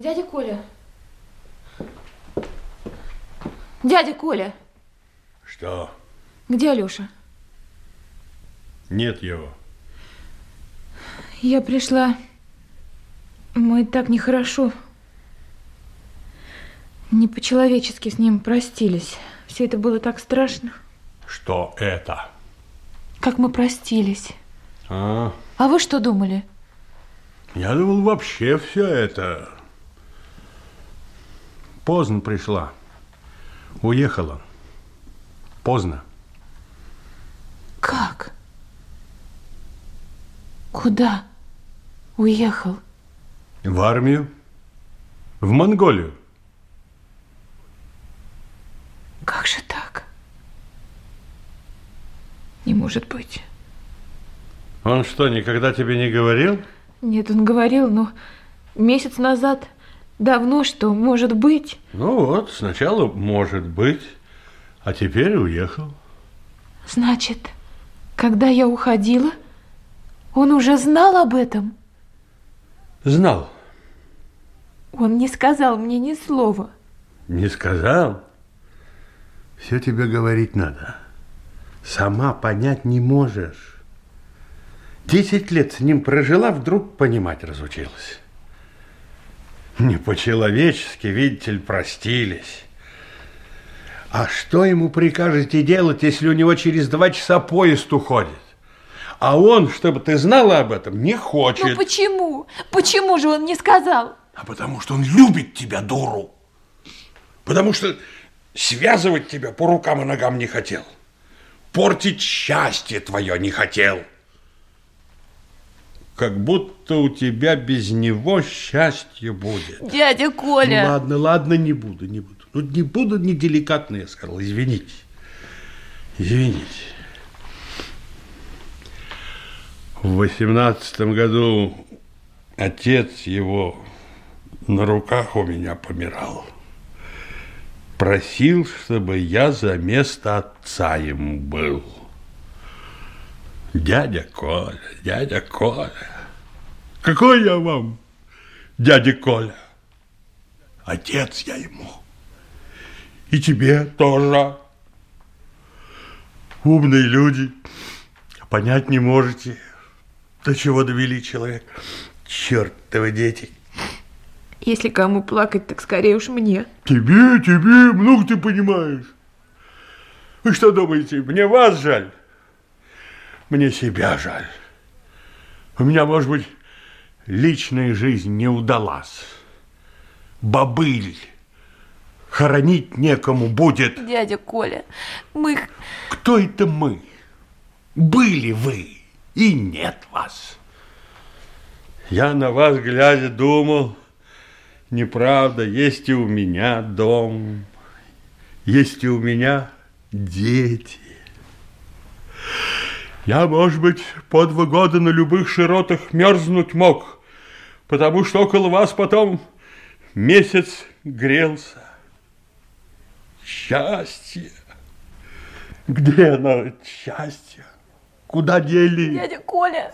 Дядя Коля. Дядя Коля. Что? Где Алёша? Нет его. Я пришла. Мы так нехорошо. Не по-человечески с ним простились. Все это было так страшно. Что это? Как мы простились. А, А вы что думали? я думал, вообще все это... Поздно пришла. Уехала. Поздно. Как? Куда уехал? В армию. В Монголию. Как же так? Не может быть. Он что, никогда тебе не говорил? Нет, он говорил, но месяц назад, давно что, может быть. Ну вот, сначала может быть, а теперь уехал. Значит, когда я уходила, он уже знал об этом? Знал. Он не сказал мне ни слова. Не сказал? Все тебе говорить надо. Сама понять не можешь. Десять лет с ним прожила, вдруг понимать разучилась. Не по-человечески, видите ли, простились. А что ему прикажете делать, если у него через два часа поезд уходит? А он, чтобы ты знала об этом, не хочет. Ну почему? Почему же он не сказал? А потому что он любит тебя, дуру. Потому что связывать тебя по рукам и ногам не хотел. Портить счастье твое не хотел. Как будто у тебя без него счастье будет. Дядя Коля. Ну, ладно, ладно, не буду, не буду. Ну, не буду неделикатно, я сказал. Извините. Извините. В восемнадцатом году отец его на руках у меня помирал. Просил, чтобы я за место отца ему был. Дядя Коля, дядя Коля. Какой я вам, дядя Коля? Отец я ему. И тебе тоже. Умные люди. Понять не можете, до чего довели человека. Чертовы дети. Если кому плакать, так скорее уж мне. Тебе, тебе, много ты понимаешь. Вы что думаете, мне вас жаль? Мне себя жаль. У меня, может быть, личная жизнь не удалась. Бобыль. Хоронить некому будет. Дядя Коля, мы... Кто это мы? Были вы, и нет вас. Я на вас, глядя, думал, неправда, есть и у меня дом, есть и у меня дети. Я, может быть, по два года на любых широтах мерзнуть мог, потому что около вас потом месяц грелся. Счастье! Где оно, счастье? Куда дели? Дядя Коля,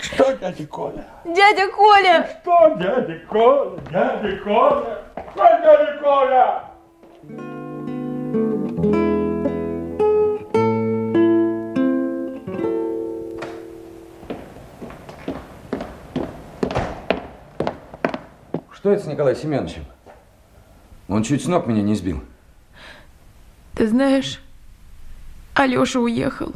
Что, дядя Коля? дядя Коля! Что, дядя Коля? Дядя Коля? Что, дядя Коля? Что это с Николаем Семеновичем? Он чуть с ног меня не сбил. Ты знаешь, Алёша уехал.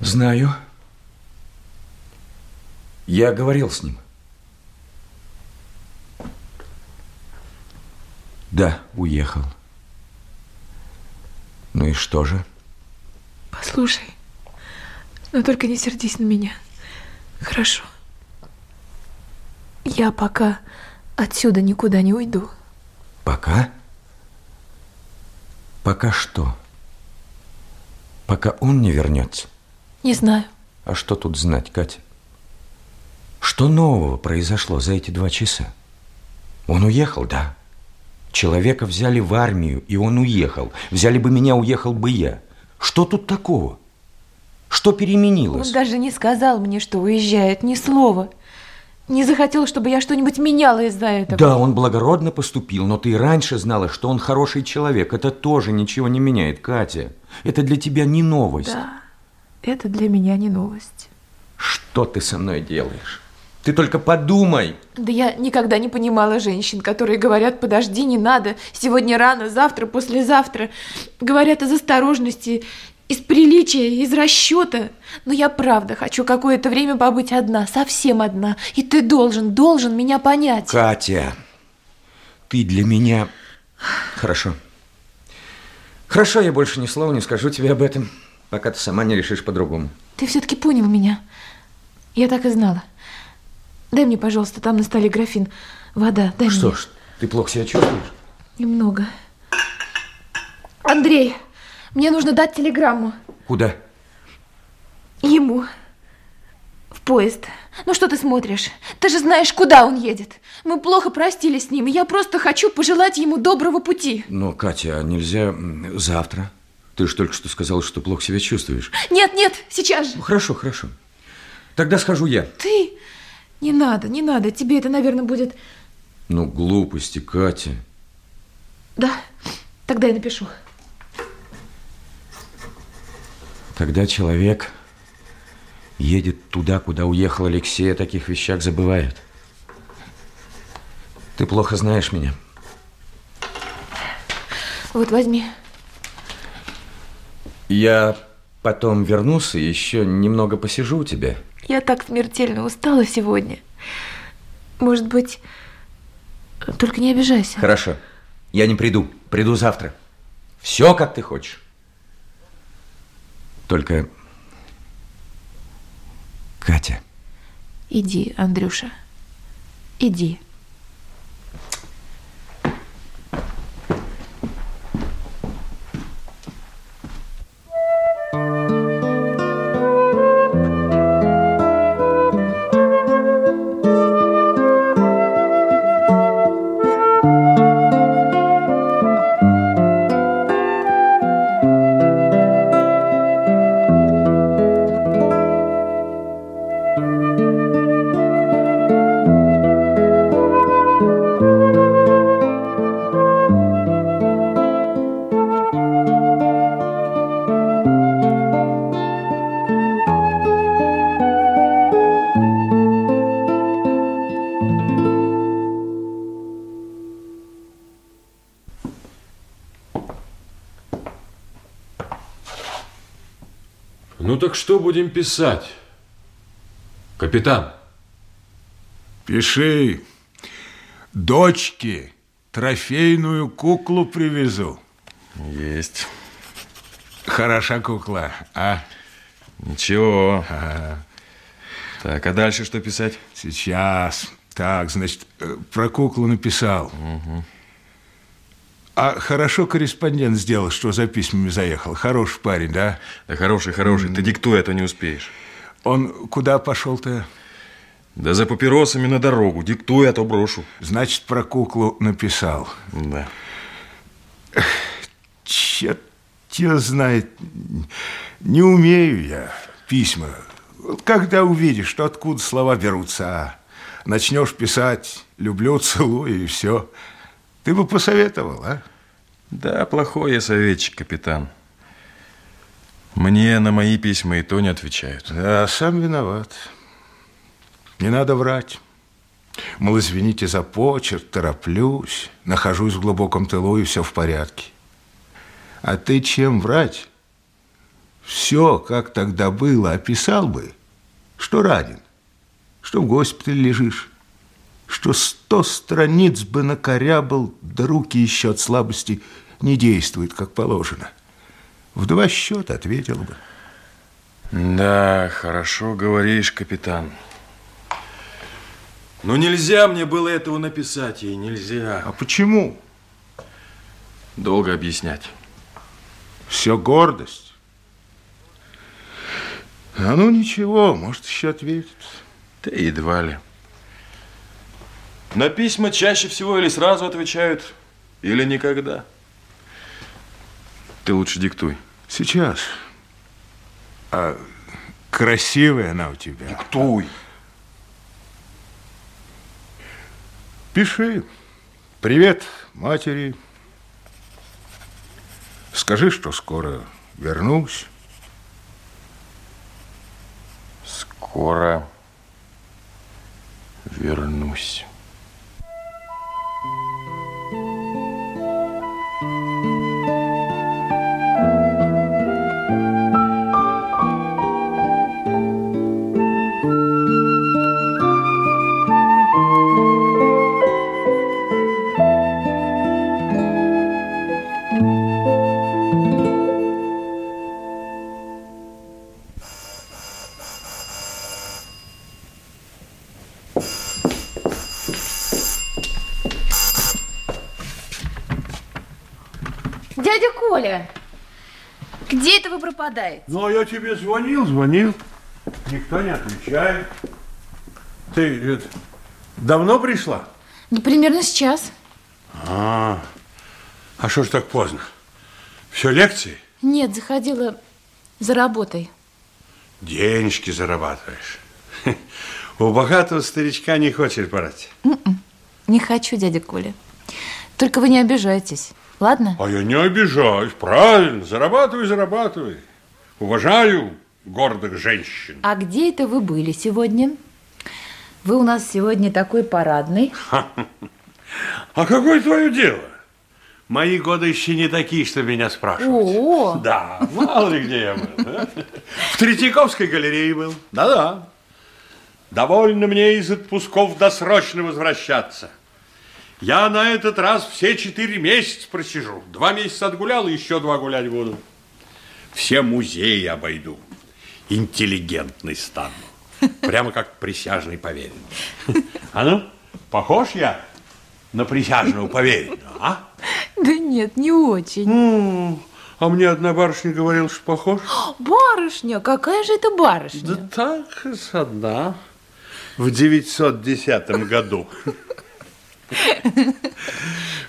Знаю. Я говорил с ним. Да, уехал. Ну и что же? Послушай, но только не сердись на меня. Хорошо. Я пока отсюда никуда не уйду. Пока? Пока что? Пока он не вернется. Не знаю. А что тут знать, Катя? Что нового произошло за эти два часа? Он уехал, да. Человека взяли в армию, и он уехал. Взяли бы меня, уехал бы я. Что тут такого? Что переменилось? Он даже не сказал мне, что уезжает, ни слова. Не захотел, чтобы я что-нибудь меняла из-за этого. Да, он благородно поступил, но ты и раньше знала, что он хороший человек. Это тоже ничего не меняет, Катя. Это для тебя не новость. Да, это для меня не новость. Что ты со мной делаешь? Ты только подумай. Да я никогда не понимала женщин, которые говорят, подожди, не надо, сегодня рано, завтра, послезавтра. Говорят из осторожности, из приличия, из расчета. Но я правда хочу какое-то время побыть одна, совсем одна. И ты должен, должен меня понять. Катя, ты для меня... Хорошо. Хорошо, я больше ни слова не скажу тебе об этом, пока ты сама не решишь по-другому. Ты все-таки понял меня. Я так и знала. Дай мне, пожалуйста, там на столе графин. Вода, дай Что мне. ж, ты плохо себя чувствуешь? Немного. Андрей, мне нужно дать телеграмму. Куда? Ему. В поезд. Ну что ты смотришь? Ты же знаешь, куда он едет. Мы плохо простились с ним, и я просто хочу пожелать ему доброго пути. Но, Катя, а нельзя завтра? Ты же только что сказала, что плохо себя чувствуешь. Нет, нет, сейчас же. Ну, хорошо, хорошо. Тогда схожу я. Ты? Не надо, не надо. Тебе это, наверное, будет... Ну, глупости, Катя. Да, тогда я напишу. Когда человек едет туда, куда уехал Алексей, о таких вещах забывает. Ты плохо знаешь меня. Вот возьми. Я потом вернусь и еще немного посижу у тебя. Я так смертельно устала сегодня. Может быть, только не обижайся. Хорошо. Я не приду. Приду завтра. Все, как ты хочешь. Только... Катя. Иди, Андрюша. Иди. Так что будем писать? Капитан. Пиши. Дочке трофейную куклу привезу. Есть. Хороша кукла, а? Ничего. Так, а дальше что писать? Сейчас. Так, значит, э, про куклу написал. А хорошо корреспондент сделал, что за письмами заехал. Хороший парень, да? Да хороший, хороший. Ты диктуй, а то не успеешь. Он куда пошел-то? Да за папиросами на дорогу. Диктуй, а то брошу. Значит, про куклу написал. Да. Черт тебя знает, не умею я письма. Когда увидишь, что откуда слова берутся, а начнешь писать «люблю, целую» и все. Ты бы посоветовал, а? Да, плохой я советчик, капитан. Мне на мои письма и то не отвечают. Да, сам виноват. Не надо врать. Мол, извините за почерк, тороплюсь, нахожусь в глубоком тылу и все в порядке. А ты чем врать? Все, как тогда было, описал бы, что ранен, что в госпитале лежишь, что сто страниц бы накорябал, да руки еще от слабости не действуют, как положено. В два счета ответил бы. Да, хорошо говоришь, капитан. Но нельзя мне было этого написать ей, нельзя. А почему? Долго объяснять. Все гордость. А ну ничего, может, еще ответит. Да едва ли. На письма чаще всего или сразу отвечают, или никогда. Ты лучше диктуй. Сейчас. А Красивая она у тебя. Диктуй. Пиши. Привет матери. Скажи, что скоро вернусь. Скоро вернусь. Дядя Коля, где это вы пропадаете? Ну, а я тебе звонил, звонил. Никто не отвечает. Ты это, давно пришла? Ну, примерно сейчас. А, а что ж так поздно? Все лекции? Нет, заходила за работой. Денежки зарабатываешь. У богатого старичка не хочешь брать. Не хочу, дядя Коля. Только вы не обижайтесь, ладно? А я не обижаюсь. Правильно, зарабатывай, зарабатывай. Уважаю гордых женщин. А где это вы были сегодня? Вы у нас сегодня такой парадный. А какое твое дело? Мои годы еще не такие, что меня спрашивать. О, Да, мало ли где я был. В Третьяковской галерее был. Да-да. Довольно мне из отпусков досрочно возвращаться. Я на этот раз все четыре месяца просижу. Два месяца отгулял, и еще два гулять буду. Все музеи обойду. Интеллигентный стану. Прямо как присяжный поверенный. А ну, похож я на присяжного поверенного, а? да нет, не очень. Ну, а мне одна барышня говорила, что похож. Барышня, какая же это барышня? Да так, одна. В 910 году.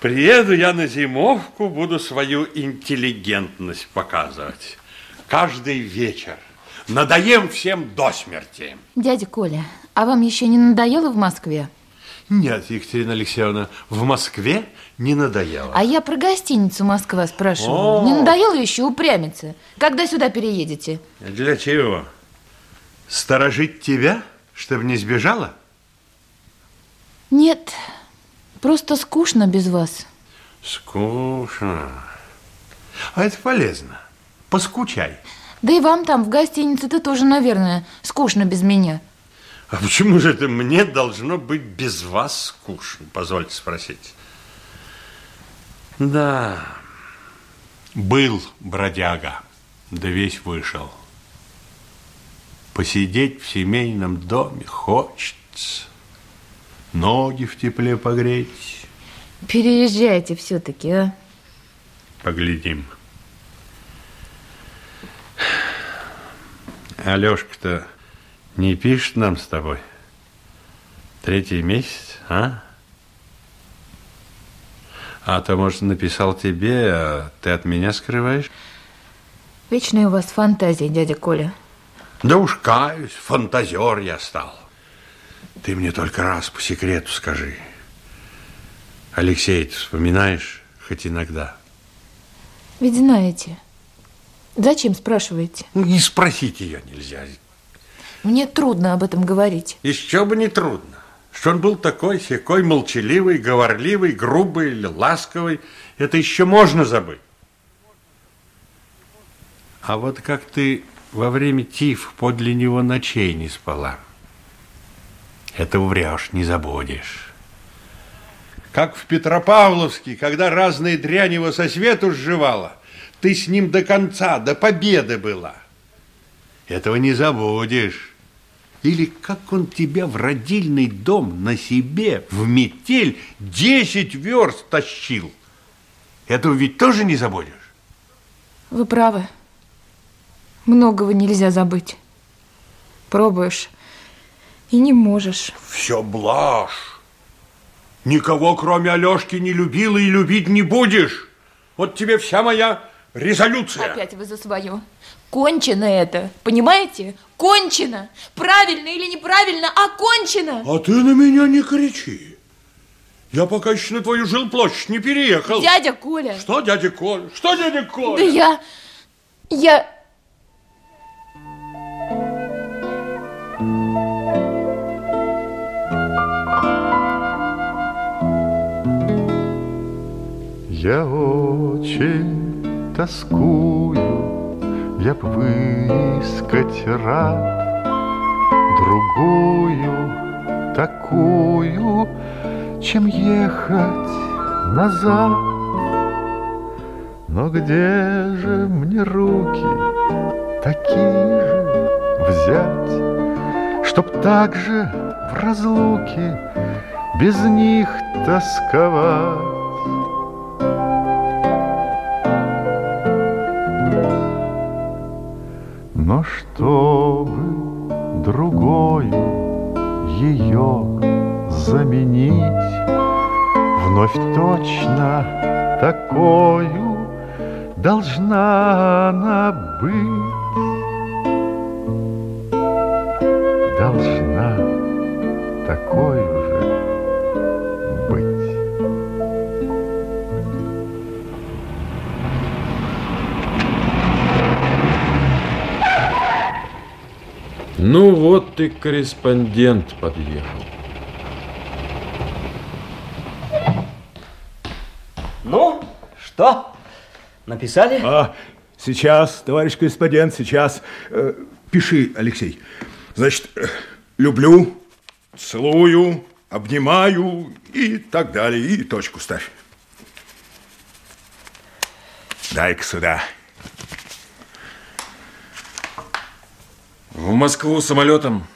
Приеду я на зимовку, буду свою интеллигентность показывать. Каждый вечер. Надоем всем до смерти. Дядя Коля, а вам еще не надоело в Москве? Нет, Екатерина Алексеевна, в Москве не надоело. А я про гостиницу Москва спрашиваю. О. Не надоело еще упрямиться? Когда сюда переедете? Для чего? Сторожить тебя, чтобы не сбежала? Нет, просто скучно без вас. Скучно. А это полезно. Поскучай. Да и вам там в гостинице-то тоже, наверное, скучно без меня. А почему же это мне должно быть без вас скучно, позвольте спросить? Да, был бродяга, да весь вышел. Посидеть в семейном доме хочется, ноги в тепле погреть. Переезжайте все-таки, а? Поглядим. Алешка-то не пишет нам с тобой? Третий месяц, а? А то, может, написал тебе, а ты от меня скрываешь? Вечные у вас фантазии, дядя Коля. Да уж каюсь, фантазер я стал. Ты мне только раз по секрету скажи. Алексей, ты вспоминаешь хоть иногда? Ведь знаете. Зачем спрашиваете? Ну, Не спросить ее нельзя. Мне трудно об этом говорить. Еще бы не трудно. Что он был такой, секой, молчаливый, говорливый, грубый или ласковый, это еще можно забыть. А вот как ты во время тиф подле него ночей не спала, это врешь, не забудешь. Как в Петропавловске, когда разные дрянь его со свету сживала, ты с ним до конца, до победы была. Этого не забудешь. Или как он тебя в родильный дом на себе в метель 10 верст тащил. Этого ведь тоже не забудешь. Вы правы. Многого нельзя забыть. Пробуешь и не можешь. Все блажь. Никого, кроме Алешки, не любила и любить не будешь. Вот тебе вся моя резолюция. Опять вы за свое. Кончено это, понимаете? Кончено. Правильно или неправильно, а кончено. А ты на меня не кричи. Я пока еще на твою жилплощадь не переехал. Дядя Коля. Что, дядя Коля? Что, дядя Коля? Да я... Я... Я очень тоскую, я б выискать рад Другую, такую, чем ехать назад. Но где же мне руки такие же взять Чтоб так же в разлуке без них тосковать Но чтобы другою ее заменить, Вновь точно такою должна она быть. Должна такой Ну вот ты корреспондент подъехал. Ну, что? Написали? А, сейчас, товарищ корреспондент, сейчас. Э, пиши, Алексей. Значит, э, люблю, целую, обнимаю и так далее. И точку ставь. Дай-ка сюда. В Москву самолетом,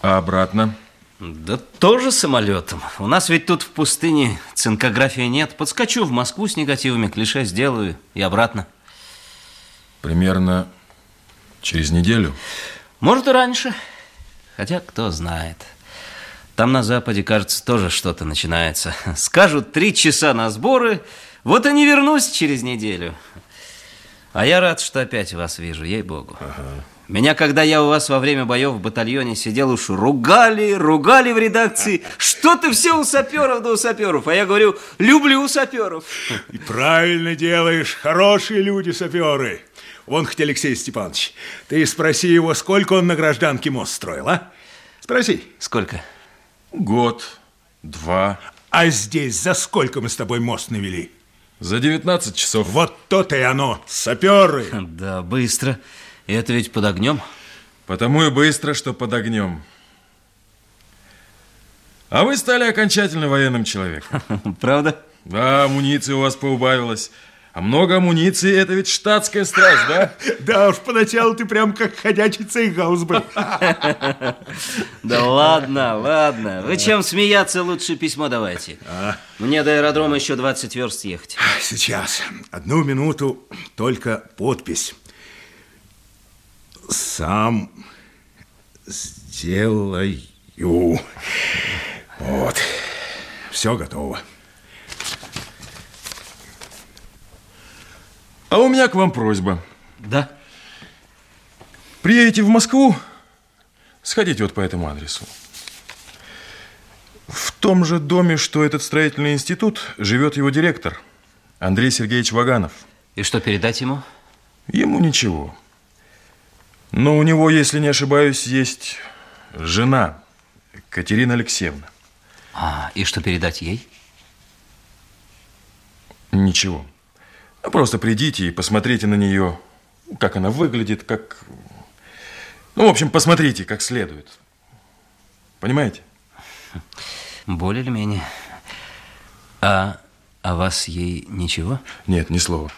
а обратно? Да тоже самолетом. У нас ведь тут в пустыне цинкографии нет. Подскочу в Москву с негативами, клише сделаю и обратно. Примерно через неделю. Может, и раньше. Хотя, кто знает. Там на Западе, кажется, тоже что-то начинается. Скажут три часа на сборы, вот и не вернусь через неделю. А я рад, что опять вас вижу, ей-богу. Меня, когда я у вас во время боев в батальоне сидел, уж ругали, ругали в редакции. Что ты все у саперов да у саперов? А я говорю, люблю саперов. И правильно делаешь. Хорошие люди саперы. Вон хоть Алексей Степанович. Ты спроси его, сколько он на гражданке мост строил, а? Спроси. Сколько? Год, два, А здесь за сколько мы с тобой мост навели? за 19 часов. Вот то-то и оно. Саперы. Да, быстро. И это ведь под огнем. Потому и быстро, что под огнем. А вы стали окончательно военным человеком. Правда? Да, амуниции у вас поубавилось. А много амуниции – это ведь штатская страсть, да? Да уж, поначалу ты прям как ходячий цейгаус был. Да ладно, ладно. Вы чем смеяться, лучше письмо давайте. Мне до аэродрома еще 20 верст ехать. Сейчас, одну минуту, только подпись. Сам сделаю. Вот, все готово. А у меня к вам просьба. Да? Приедете в Москву, сходите вот по этому адресу. В том же доме, что этот строительный институт, живет его директор, Андрей Сергеевич Ваганов. И что передать ему? Ему ничего. Но у него, если не ошибаюсь, есть жена, Катерина Алексеевна. А, и что передать ей? Ничего. А Просто придите и посмотрите на нее, как она выглядит, как... Ну, в общем, посмотрите как следует. Понимаете? Более или менее. А о вас ей ничего? Нет, ни слова.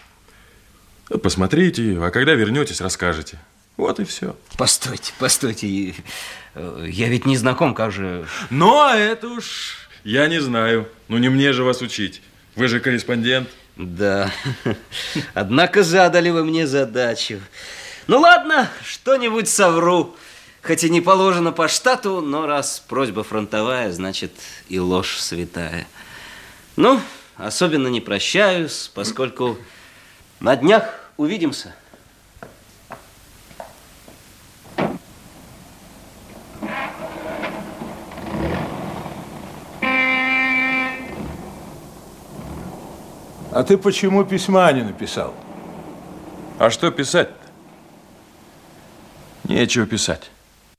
Посмотрите, а когда вернетесь, расскажете. Вот и все. Постойте, постойте. э, Я ведь не знаком, как же... Ну, а это уж я не знаю. Ну, не мне же вас учить. Вы же корреспондент. Да. Однако задали вы мне задачу. Ну ладно, что-нибудь совру. Хоть и не положено по штату, но раз просьба фронтовая, значит и ложь святая. Ну, особенно не прощаюсь, поскольку На днях увидимся. А ты почему письма не написал? А что писать-то? Нечего писать.